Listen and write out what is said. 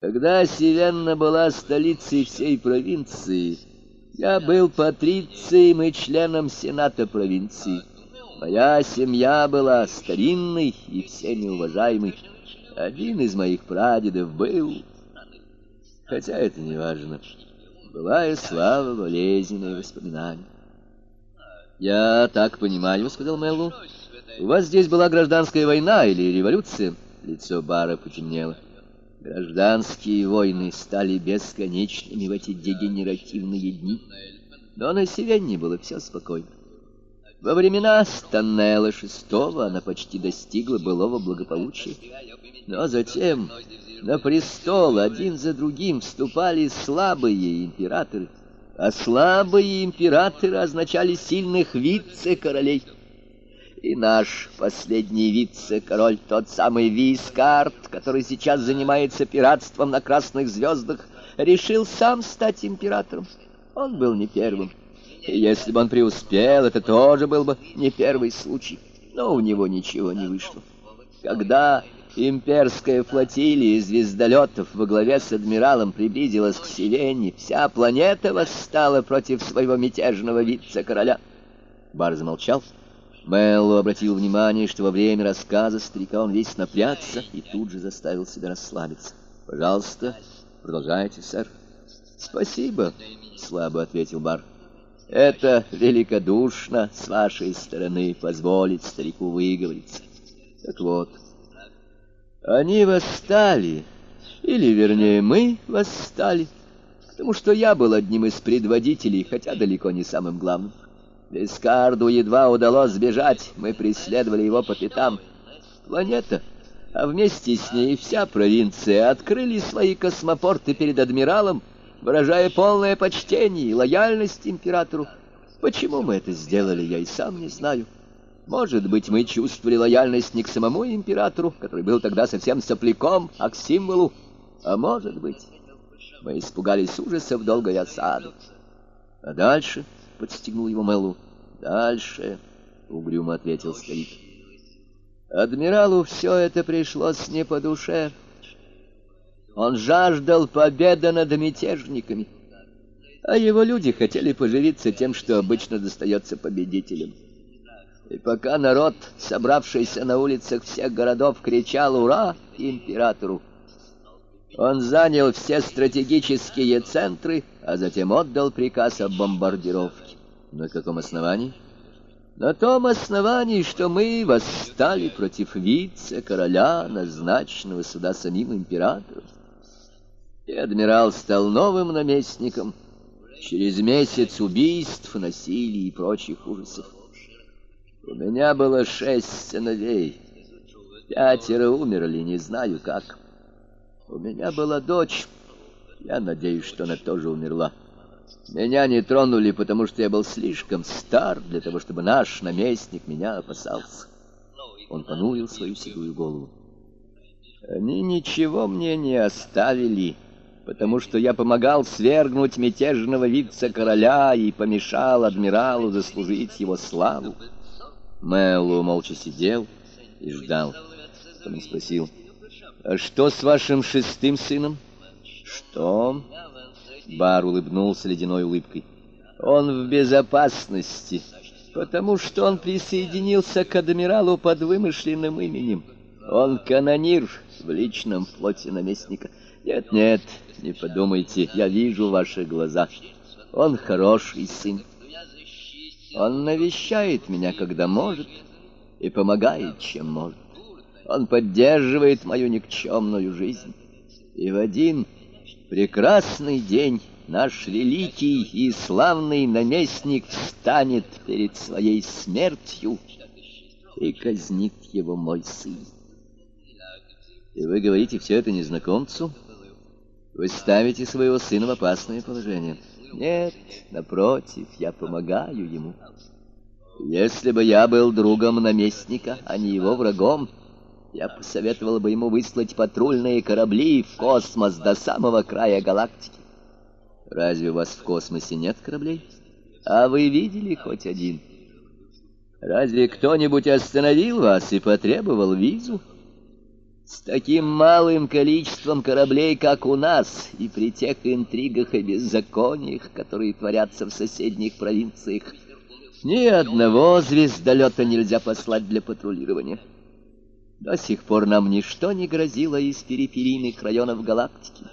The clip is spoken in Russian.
Когда Севенна была столицей всей провинции, я был патрицием и членом сената провинции. Моя семья была старинной и всеми уважаемой. Один из моих прадедов был, хотя это не важно, былая слава, болезненные воспоминания. «Я так понимаю», — сказал Мэллу, — «у вас здесь была гражданская война или революция?» Лицо Бара потемнело. Гражданские войны стали бесконечными в эти дегенеративные дни, но на Севенне было все спокойно. Во времена Станнелла VI она почти достигла былого благополучия, но затем на престол один за другим вступали слабые императоры, а слабые императоры означали сильных вице-королей. И наш последний вице-король, тот самый Вискарт, который сейчас занимается пиратством на красных звездах, решил сам стать императором. Он был не первым. И если бы он преуспел, это тоже был бы не первый случай. Но у него ничего не вышло. Когда имперская флотилия звездолетов во главе с адмиралом приблизилась к Севенне, вся планета восстала против своего мятежного вице-короля. Бар замолчал. Мэллоу обратил внимание, что во время рассказа старика он весь напрягся и тут же заставил себя расслабиться. «Пожалуйста, продолжайте, сэр». «Спасибо», — слабо ответил Бар. «Это великодушно с вашей стороны позволить старику выговориться. Так вот, они восстали, или, вернее, мы восстали, потому что я был одним из предводителей, хотя далеко не самым главным. Бескарду едва удалось сбежать, мы преследовали его по пятам. Планета, а вместе с ней вся провинция открыли свои космопорты перед адмиралом, выражая полное почтение и лояльность императору. Почему мы это сделали, я и сам не знаю. Может быть, мы чувствовали лояльность не к самому императору, который был тогда совсем сопляком, а к символу. А может быть, мы испугались ужасов долгой осады. А дальше подстегнул его Мэллу. «Дальше», — угрюмо ответил старик. Адмиралу все это пришлось не по душе. Он жаждал победы над мятежниками, а его люди хотели поживиться тем, что обычно достается победителям. И пока народ, собравшийся на улицах всех городов, кричал «Ура!» императору, он занял все стратегические центры, а затем отдал приказ о бомбардировке. На каком основании? На том основании, что мы восстали против вице-короля, назначенного сюда самим императором. И адмирал стал новым наместником через месяц убийств, насилий и прочих ужасов. У меня было шесть сыновей. Пятеро умерли, не знаю как. У меня была дочь. Я надеюсь, что она тоже умерла. Меня не тронули, потому что я был слишком стар для того, чтобы наш наместник меня опасался. Он понурил свою седую голову. Они ничего мне не оставили, потому что я помогал свергнуть мятежного вице-короля и помешал адмиралу заслужить его славу. Мэллоу молча сидел и ждал. Потом спросил, «А что с вашим шестым сыном?» «Что?» Бар улыбнулся ледяной улыбкой. «Он в безопасности, потому что он присоединился к адмиралу под вымышленным именем. Он канонир в личном флоте наместника. Нет-нет, не подумайте, я вижу ваши глаза. Он хороший сын. Он навещает меня, когда может, и помогает, чем может. Он поддерживает мою никчемную жизнь. И в один прекрасный день наш великий и славный наместник встанет перед своей смертью и казнит его мой сын. И вы говорите все это незнакомцу? Вы ставите своего сына в опасное положение. Нет, напротив, я помогаю ему. Если бы я был другом наместника, а не его врагом, я посоветовал бы ему выслать патрульные корабли в космос до самого края галактики. Разве у вас в космосе нет кораблей? А вы видели хоть один? Разве кто-нибудь остановил вас и потребовал визу? С таким малым количеством кораблей, как у нас, и при тех интригах и беззакониях, которые творятся в соседних провинциях, ни одного звездолета нельзя послать для патрулирования. До сих пор нам ничто не грозило из периферийных районов галактики.